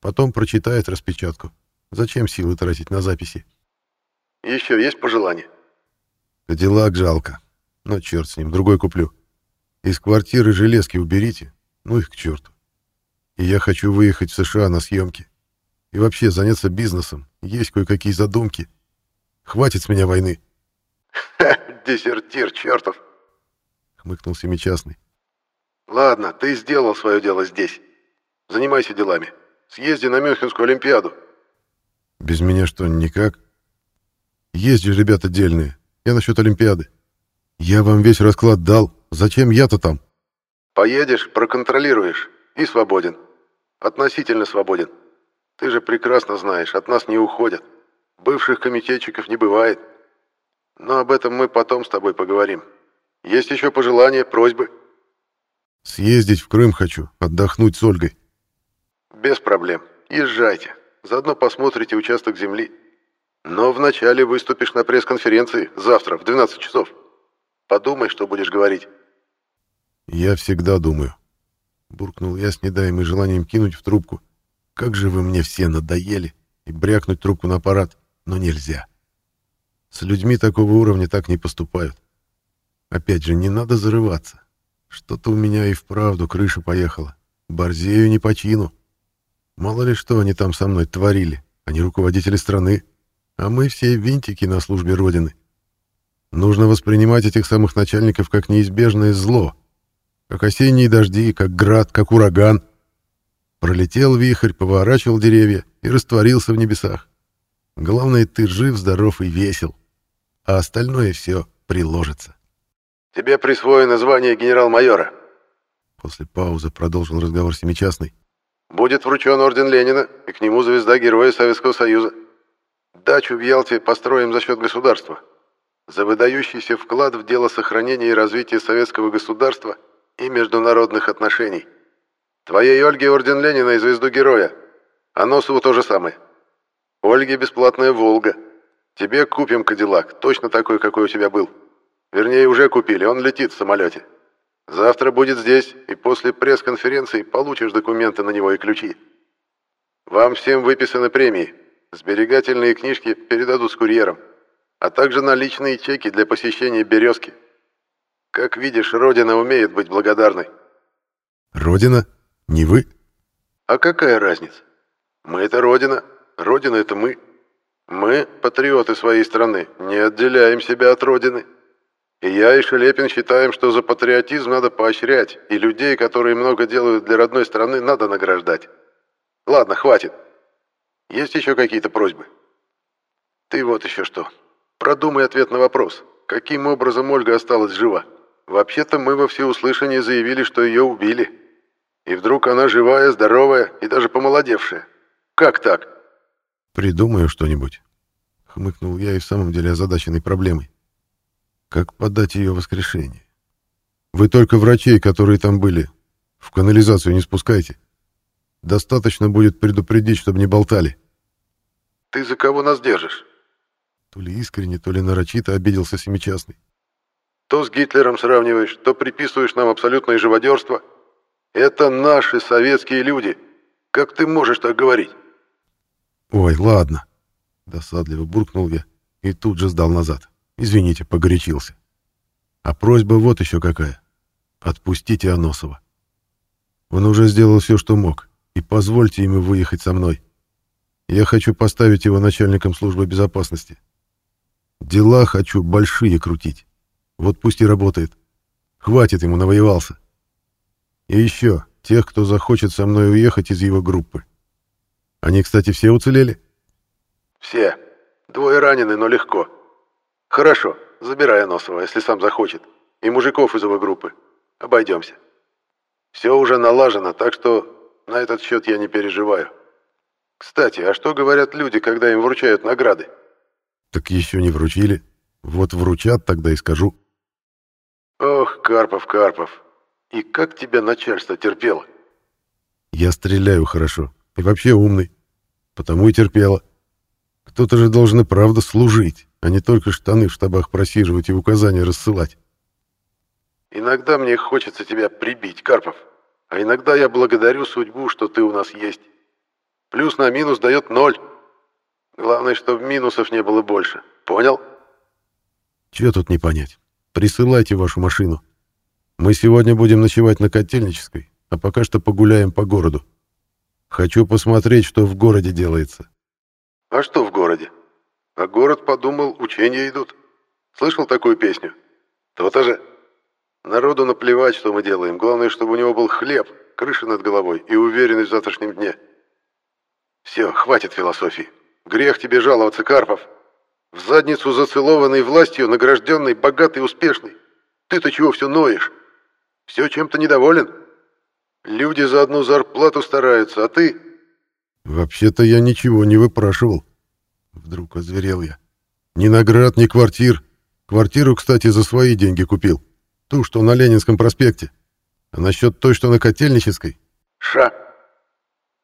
Потом прочитает распечатку. Зачем силы тратить на записи? Еще есть пожелания? Кадиллак жалко. Но черт с ним, другой куплю. Из квартиры железки уберите, ну их к черту. И я хочу выехать в США на съемки. И вообще заняться бизнесом. Есть кое-какие задумки. Хватит с меня войны. <laughs> Дезертир чертов. Хмыкнул семичастный. Ладно, ты сделал свое дело здесь. Занимайся делами. Съезди на Мюнхенскую Олимпиаду. Без меня что, никак? Есть же ребята дельные. Я насчет Олимпиады. Я вам весь расклад дал. Зачем я-то там? Поедешь, проконтролируешь и свободен. Относительно свободен. Ты же прекрасно знаешь, от нас не уходят. Бывших комитетчиков не бывает. Но об этом мы потом с тобой поговорим. Есть еще пожелания, просьбы? Съездить в Крым хочу, отдохнуть с Ольгой. Без проблем. Езжайте. Заодно посмотрите участок земли. Но вначале выступишь на пресс-конференции завтра в 12 часов. Подумай, что будешь говорить. Я всегда думаю. Буркнул я с недаемым желанием кинуть в трубку. Как же вы мне все надоели. И брякнуть трубку на аппарат. Но нельзя. С людьми такого уровня так не поступают. Опять же, не надо зарываться. Что-то у меня и вправду крыша поехала. Борзею не по чину. Мало ли что они там со мной творили. Они руководители страны. А мы все винтики на службе Родины. Нужно воспринимать этих самых начальников как неизбежное зло. Как осенние дожди, как град, как ураган. Пролетел вихрь, поворачивал деревья и растворился в небесах. Главное, ты жив, здоров и весел. А остальное все приложится. Тебе присвоено звание генерал-майора. После паузы продолжил разговор семичастный. Будет вручен орден Ленина и к нему звезда Героя Советского Союза. Дачу в Ялте построим за счет государства. За выдающийся вклад в дело сохранения и развития советского государства и международных отношений. Твоей Ольге орден Ленина и звезду Героя. А Носову то же самое. Ольге бесплатная «Волга». Тебе купим «Кадиллак», точно такой, какой у тебя был. Вернее, уже купили, он летит в самолете. Завтра будет здесь, и после пресс-конференции получишь документы на него и ключи. Вам всем выписаны премии. Сберегательные книжки передадут с курьером, а также наличные чеки для посещения «Березки». Как видишь, Родина умеет быть благодарной. Родина? Не вы? А какая разница? Мы — это Родина, Родина — это мы. Мы, патриоты своей страны, не отделяем себя от Родины. И я, и Шелепин считаем, что за патриотизм надо поощрять, и людей, которые много делают для родной страны, надо награждать. Ладно, хватит. Есть еще какие-то просьбы? Ты вот еще что. Продумай ответ на вопрос. Каким образом Ольга осталась жива? Вообще-то мы во всеуслышание заявили, что ее убили. И вдруг она живая, здоровая и даже помолодевшая. Как так? Придумаю что-нибудь. Хмыкнул я и в самом деле озадаченной проблемой. Как подать ее воскрешение? Вы только врачей, которые там были, в канализацию не спускайте. Достаточно будет предупредить, чтобы не болтали. Ты за кого нас держишь? То ли искренне, то ли нарочито обиделся семичастный. То с Гитлером сравниваешь, то приписываешь нам абсолютное живодерство. Это наши советские люди. Как ты можешь так говорить? Ой, ладно. Досадливо буркнул я и тут же сдал назад. Извините, погорячился. А просьба вот еще какая. Отпустите Аносова. Он уже сделал все, что мог, и позвольте ему выехать со мной. Я хочу поставить его начальником службы безопасности. Дела хочу большие крутить. Вот пусть и работает. Хватит ему, навоевался. И еще, тех, кто захочет со мной уехать из его группы. Они, кстати, все уцелели? Все. Двое ранены, но легко. Хорошо, забирай Аносова, если сам захочет. И мужиков из его группы. Обойдемся. Все уже налажено, так что на этот счет я не переживаю. Кстати, а что говорят люди, когда им вручают награды? Так еще не вручили. Вот вручат, тогда и скажу. Ох, Карпов, Карпов. И как тебя начальство терпело? Я стреляю хорошо. И вообще умный. Потому и терпело. Кто-то же должен и правда служить, а не только штаны в штабах просиживать и указания рассылать. Иногда мне хочется тебя прибить, Карпов. А иногда я благодарю судьбу, что ты у нас есть. Плюс на минус дает ноль. Главное, чтобы минусов не было больше. Понял? Чего тут не понять? Присылайте вашу машину. Мы сегодня будем ночевать на Котельнической, а пока что погуляем по городу. Хочу посмотреть, что в городе делается. А что в городе? А город подумал, учения идут. Слышал такую песню? То-то же. Народу наплевать, что мы делаем. Главное, чтобы у него был хлеб, крыша над головой и уверенность в завтрашнем дне. Все, хватит философии. Грех тебе жаловаться, Карпов. В задницу зацелованный властью, награжденный, богатый, успешный. Ты-то чего все ноешь? Все чем-то недоволен? Люди за одну зарплату стараются, а ты... Вообще-то я ничего не выпрашивал. Вдруг озверел я. Ни наград, ни квартир. Квартиру, кстати, за свои деньги купил. Ту, что на Ленинском проспекте. А насчет той, что на Котельнической... Ша!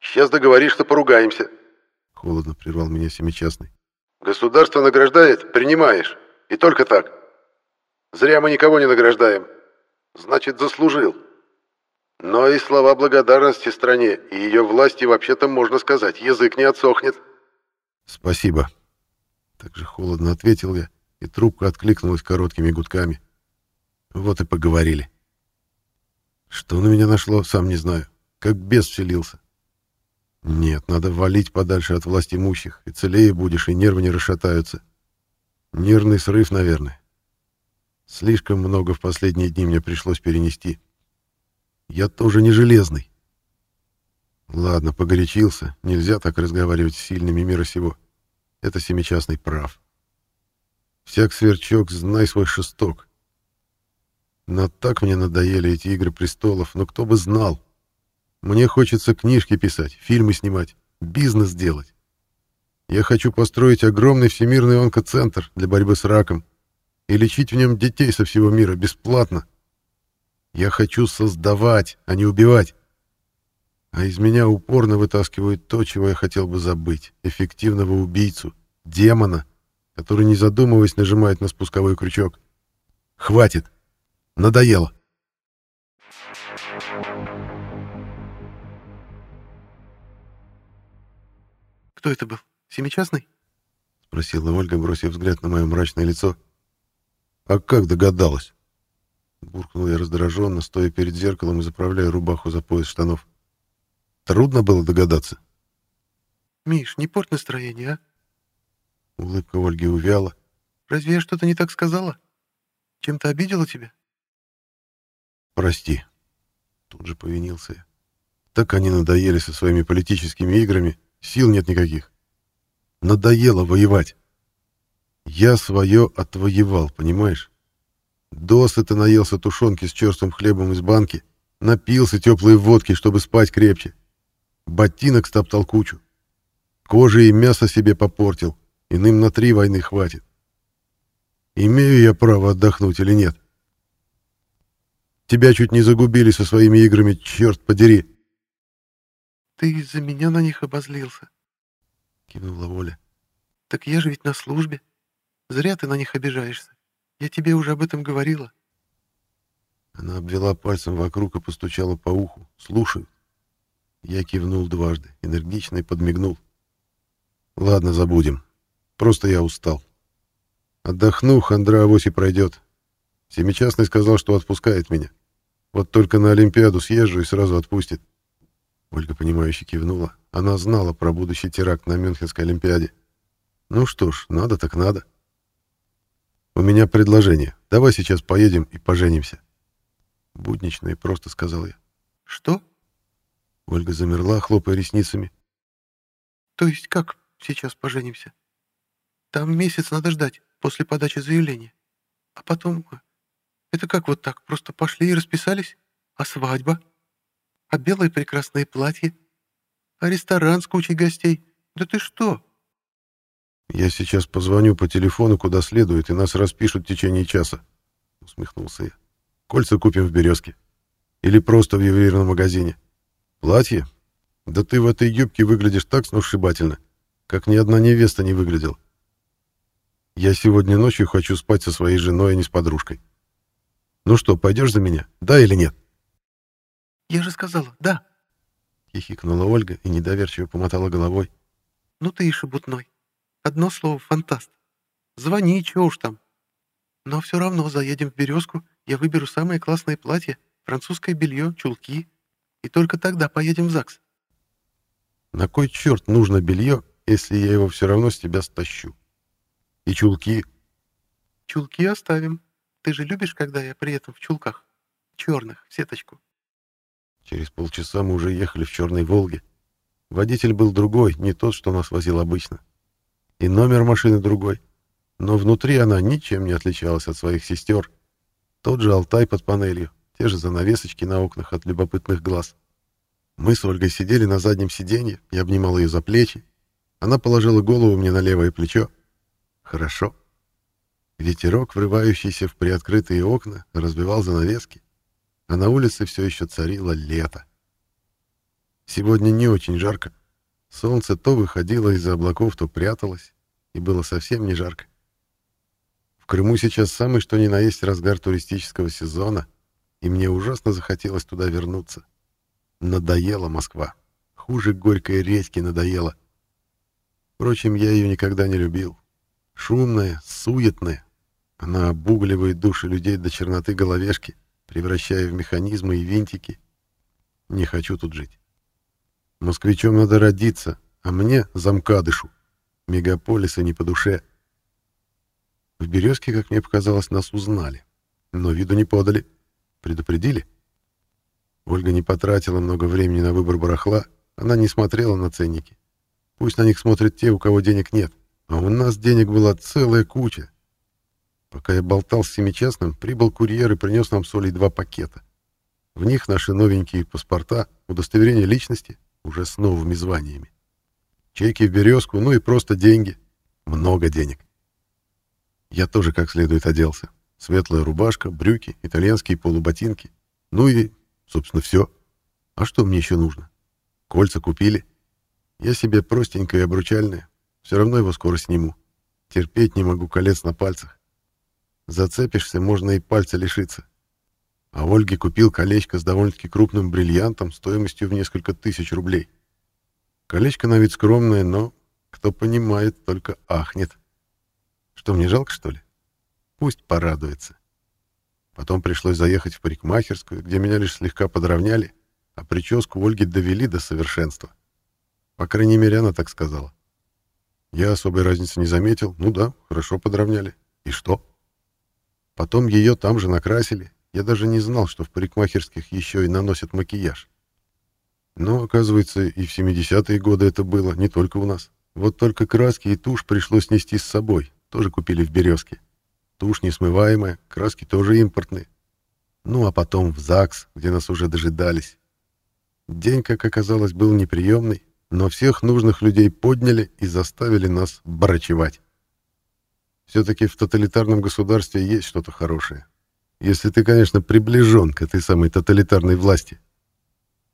Сейчас договоришься, поругаемся. Холодно прервал меня семичастный. Государство награждает, принимаешь. И только так. Зря мы никого не награждаем. Значит, заслужил. Но и слова благодарности стране и ее власти вообще-то можно сказать, язык не отсохнет. Спасибо. Так же холодно ответил я, и трубка откликнулась короткими гудками. Вот и поговорили. Что на меня нашло, сам не знаю. Как бес вселился. Нет, надо валить подальше от власти имущих, и целее будешь, и нервы не расшатаются. Нервный срыв, наверное. Слишком много в последние дни мне пришлось перенести. Я тоже не железный. Ладно, погорячился. Нельзя так разговаривать с сильными мира сего. Это семичастный прав. Всяк сверчок, знай свой шесток. Но так мне надоели эти игры престолов, но кто бы знал. Мне хочется книжки писать, фильмы снимать, бизнес делать. Я хочу построить огромный всемирный онкоцентр для борьбы с раком и лечить в нем детей со всего мира бесплатно. Я хочу создавать, а не убивать. А из меня упорно вытаскивают то, чего я хотел бы забыть. Эффективного убийцу, демона, который, не задумываясь, нажимает на спусковой крючок. Хватит. Надоело. Кто это был? Семичастный? Спросила Ольга, бросив взгляд на мое мрачное лицо. А как догадалась? Буркнул я раздраженно, стоя перед зеркалом и заправляя рубаху за пояс штанов. Трудно было догадаться. Миш, не порт настроение, а? Улыбка Ольги увяла. Разве я что-то не так сказала? Чем-то обидела тебя? Прости. Тут же повинился я. Так они надоели со своими политическими играми, сил нет никаких. Надоело воевать. Я свое отвоевал, понимаешь? Досыта наелся тушенки с черствым хлебом из банки, напился теплой водки, чтобы спать крепче. Ботинок стоптал кучу. Кожи и мясо себе попортил. Иным на три войны хватит. Имею я право отдохнуть или нет? Тебя чуть не загубили со своими играми, черт подери. Ты из-за меня на них обозлился. Кивнула Оля. Так я же ведь на службе. Зря ты на них обижаешься. Я тебе уже об этом говорила. Она обвела пальцем вокруг и постучала по уху. Слушай. Я кивнул дважды, энергично и подмигнул. Ладно, забудем. Просто я устал. Отдохну, хандра авось и пройдет. Семичастный сказал, что отпускает меня. Вот только на Олимпиаду съезжу и сразу отпустит. Ольга, понимающе кивнула. Она знала про будущий теракт на Мюнхенской Олимпиаде. Ну что ж, надо так надо. у меня предложение. Давай сейчас поедем и поженимся. Буднично и просто сказал я. Что? Ольга замерла, хлопая ресницами. То есть как сейчас поженимся? Там месяц надо ждать после подачи заявления. А потом... Это как вот так? Просто пошли и расписались? А свадьба? А белое прекрасное платье? А ресторан с кучей гостей? Да ты что? Я сейчас позвоню по телефону куда следует, и нас распишут в течение часа. Усмехнулся я. Кольца купим в «Березке». Или просто в ювелирном магазине. Платье? Да ты в этой юбке выглядишь так сногсшибательно, как ни одна невеста не выглядела. Я сегодня ночью хочу спать со своей женой, а не с подружкой. Ну что, пойдешь за меня? Да или нет? Я же сказала, да. Хихикнула Ольга и недоверчиво помотала головой. Ну ты и шебутной. Одно слово — фантаст. Звони, чего уж там. Но все равно заедем в «Березку», я выберу самое классное платье, французское белье, чулки, и только тогда поедем в ЗАГС. На кой черт нужно белье, если я его все равно с тебя стащу? И чулки? Чулки оставим. Ты же любишь, когда я при этом в чулках? Черных, в сеточку. Через полчаса мы уже ехали в черной «Волге». Водитель был другой, не тот, что нас возил обычно. И номер машины другой. Но внутри она ничем не отличалась от своих сестер. Тот же Алтай под панелью, те же занавесочки на окнах от любопытных глаз. Мы с Ольгой сидели на заднем сиденье, я обнимал ее за плечи. Она положила голову мне на левое плечо. Хорошо. Ветерок, врывающийся в приоткрытые окна, разбивал занавески, а на улице все еще царило лето. Сегодня не очень жарко. Солнце то выходило из-за облаков, то пряталось, и было совсем не жарко. В Крыму сейчас самый что ни на есть разгар туристического сезона, и мне ужасно захотелось туда вернуться. Надоела Москва. Хуже горькой редьки надоела. Впрочем, я ее никогда не любил. Шумная, суетная. Она обугливает души людей до черноты головешки, превращая в механизмы и винтики. Не хочу тут жить. Москвичом надо родиться, а мне замкадышу. Мегаполисы не по душе. — в «Березке», как мне показалось, нас узнали. Но виду не подали. Предупредили. Ольга не потратила много времени на выбор барахла. Она не смотрела на ценники. Пусть на них смотрят те, у кого денег нет. А у нас денег была целая куча. Пока я болтал с семичастным, прибыл курьер и принес нам соли два пакета. В них наши новенькие паспорта, удостоверение личности, уже с новыми званиями. Чеки в березку, ну и просто деньги. Много денег. Я тоже как следует оделся. Светлая рубашка, брюки, итальянские полуботинки. Ну и, собственно, все. А что мне еще нужно? Кольца купили. Я себе простенькое и обручальное. Все равно его скоро сниму. Терпеть не могу колец на пальцах. Зацепишься, можно и пальца лишиться. А Ольге купил колечко с довольно-таки крупным бриллиантом стоимостью в несколько тысяч рублей. Колечко на вид скромное, но, кто понимает, только ахнет. Что, мне жалко, что ли? Пусть порадуется. Потом пришлось заехать в парикмахерскую, где меня лишь слегка подровняли, а прическу Ольги довели до совершенства. По крайней мере, она так сказала. Я особой разницы не заметил. Ну да, хорошо подровняли. И что? Потом ее там же накрасили. Я даже не знал, что в парикмахерских еще и наносят макияж. Но, оказывается, и в 70-е годы это было, не только у нас. Вот только краски и тушь пришлось нести с собой, тоже купили в «Березке». Тушь несмываемая, краски тоже импортные. Ну, а потом в ЗАГС, где нас уже дожидались. День, как оказалось, был неприемный, но всех нужных людей подняли и заставили нас брачевать. Все-таки в тоталитарном государстве есть что-то хорошее. Если ты, конечно, приближен к этой самой тоталитарной власти.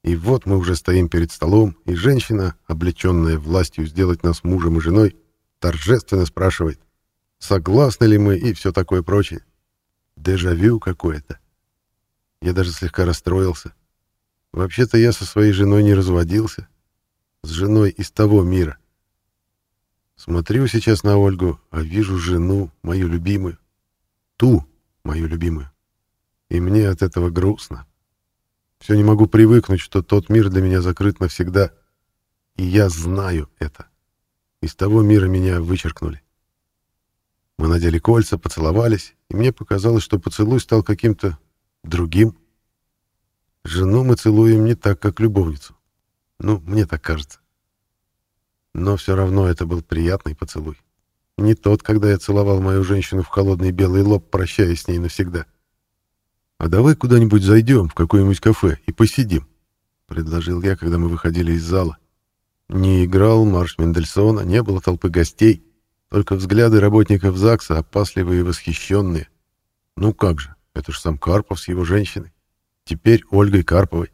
И вот мы уже стоим перед столом, и женщина, облеченная властью сделать нас мужем и женой, торжественно спрашивает, согласны ли мы и все такое прочее. Дежавю какое-то. Я даже слегка расстроился. Вообще-то я со своей женой не разводился. С женой из того мира. Смотрю сейчас на Ольгу, а вижу жену, мою любимую. Ту, мою любимую. И мне от этого грустно. Все не могу привыкнуть, что тот мир для меня закрыт навсегда. И я знаю это. Из того мира меня вычеркнули. Мы надели кольца, поцеловались, и мне показалось, что поцелуй стал каким-то другим. Жену мы целуем не так, как любовницу. Ну, мне так кажется. Но все равно это был приятный поцелуй. Не тот, когда я целовал мою женщину в холодный белый лоб, прощаясь с ней навсегда. «А давай куда-нибудь зайдем, в какое-нибудь кафе, и посидим», — предложил я, когда мы выходили из зала. Не играл марш Мендельсона, не было толпы гостей, только взгляды работников ЗАГСа, опасливые и восхищенные. Ну как же, это ж сам Карпов с его женщиной. Теперь Ольгой Карповой.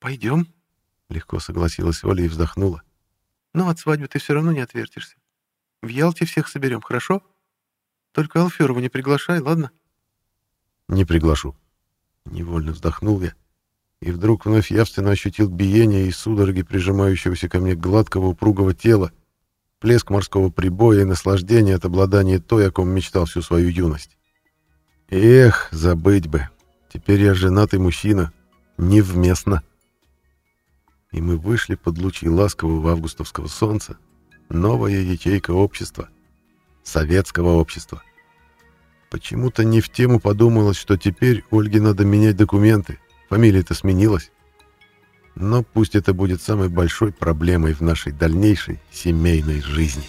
«Пойдем», — легко согласилась Оля и вздохнула. «Но от свадьбы ты все равно не отвертишься. В Ялте всех соберем, хорошо? Только Алферова не приглашай, ладно?» «Не приглашу». Невольно вздохнул я. И вдруг вновь явственно ощутил биение и судороги прижимающегося ко мне гладкого упругого тела, плеск морского прибоя и наслаждение от обладания той, о ком мечтал всю свою юность. Эх, забыть бы. Теперь я женатый мужчина. Невместно. И мы вышли под лучи ласкового августовского солнца. Новая ячейка общества. Советского общества. Почему-то не в тему подумалось, что теперь Ольге надо менять документы. Фамилия-то сменилась. Но пусть это будет самой большой проблемой в нашей дальнейшей семейной жизни.